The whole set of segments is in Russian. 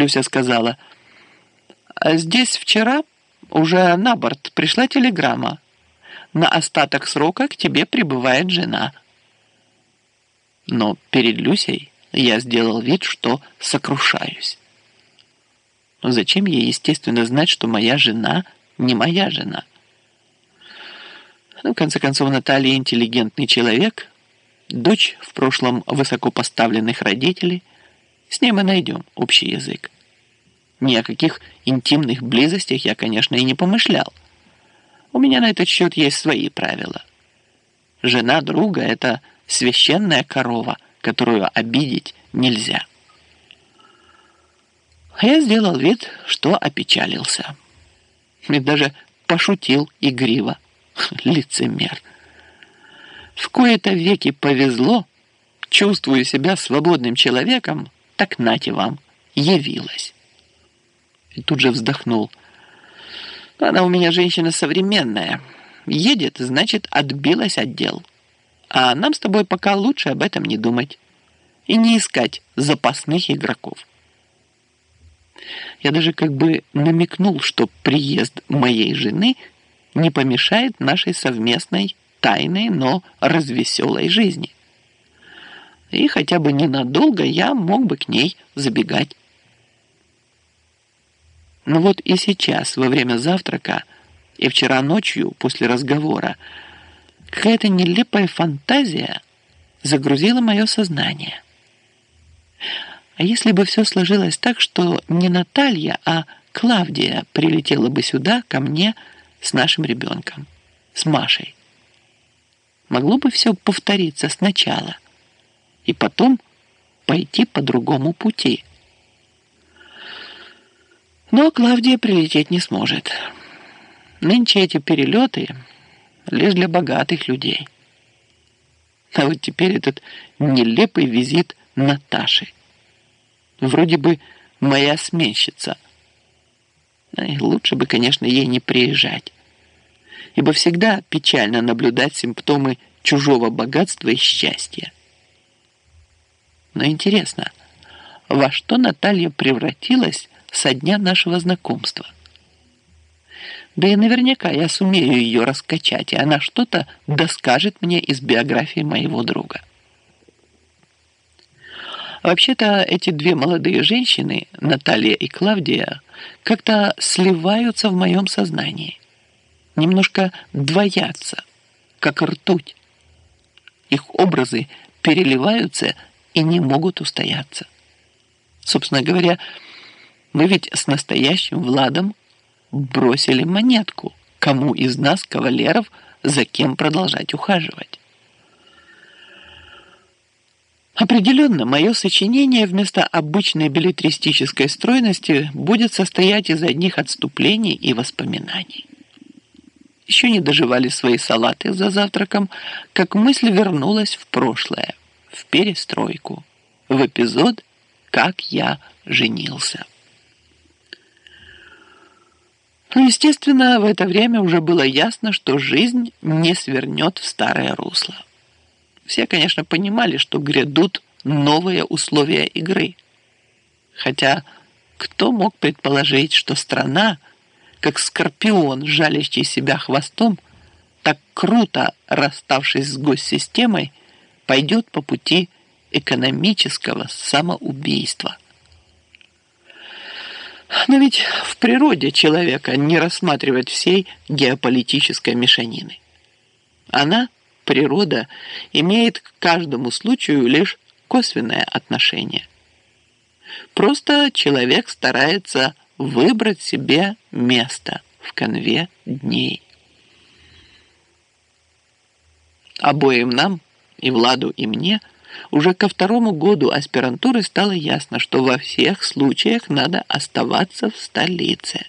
Люся сказала, «А здесь вчера уже на борт пришла телеграмма. На остаток срока к тебе прибывает жена. Но перед Люсей я сделал вид, что сокрушаюсь. Зачем ей, естественно, знать, что моя жена не моя жена? Ну, в конце концов, Наталья интеллигентный человек, дочь в прошлом высокопоставленных родителей. С ней мы найдем общий язык. Ни о каких интимных близостях я, конечно, и не помышлял. У меня на этот счет есть свои правила. Жена друга — это священная корова, которую обидеть нельзя. А я сделал вид, что опечалился. И даже пошутил игриво. Лицемер. В кои-то веки повезло, чувствую себя свободным человеком, так нате вам, явилась. И тут же вздохнул. Она у меня женщина современная. Едет, значит, отбилась от дел. А нам с тобой пока лучше об этом не думать. И не искать запасных игроков. Я даже как бы намекнул, что приезд моей жены не помешает нашей совместной тайной, но развеселой жизни. И хотя бы ненадолго я мог бы к ней забегать. Но вот и сейчас, во время завтрака, и вчера ночью после разговора, какая-то нелепая фантазия загрузила мое сознание. А если бы все сложилось так, что не Наталья, а Клавдия прилетела бы сюда, ко мне, с нашим ребенком, с Машей? Могло бы все повториться сначала и потом пойти по другому пути. Но Клавдия прилететь не сможет. Нынче эти перелеты лишь для богатых людей. А вот теперь этот нелепый визит Наташи. Вроде бы моя сменщица. И лучше бы, конечно, ей не приезжать ибо всегда печально наблюдать симптомы чужого богатства и счастья. Но интересно, во что Наталья превратилась со дня нашего знакомства? Да и наверняка я сумею ее раскачать, и она что-то доскажет мне из биографии моего друга. Вообще-то эти две молодые женщины, Наталья и Клавдия, как-то сливаются в моем сознании немножко двоятся, как ртуть. Их образы переливаются и не могут устояться. Собственно говоря, мы ведь с настоящим Владом бросили монетку, кому из нас, кавалеров, за кем продолжать ухаживать. Определенно, мое сочинение вместо обычной билетристической стройности будет состоять из одних отступлений и воспоминаний еще не доживали свои салаты за завтраком, как мысль вернулась в прошлое, в перестройку, в эпизод «Как я женился». Но, естественно, в это время уже было ясно, что жизнь не свернет в старое русло. Все, конечно, понимали, что грядут новые условия игры. Хотя кто мог предположить, что страна – как скорпион, жалящий себя хвостом, так круто расставшись с госсистемой, пойдет по пути экономического самоубийства. Но ведь в природе человека не рассматривать всей геополитической мешанины. Она, природа, имеет к каждому случаю лишь косвенное отношение. Просто человек старается выбрать себе место в конве дней. Обоим нам, и Владу, и мне, уже ко второму году аспирантуры стало ясно, что во всех случаях надо оставаться в столице.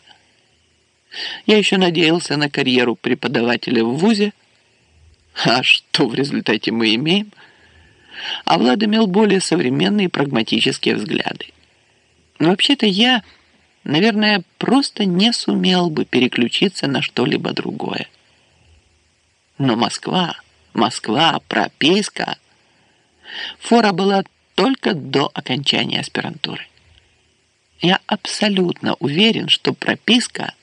Я еще надеялся на карьеру преподавателя в ВУЗе, а что в результате мы имеем? А Влад имел более современные прагматические взгляды. Вообще-то я наверное, просто не сумел бы переключиться на что-либо другое. Но Москва, Москва, прописка. Фора была только до окончания аспирантуры. Я абсолютно уверен, что прописка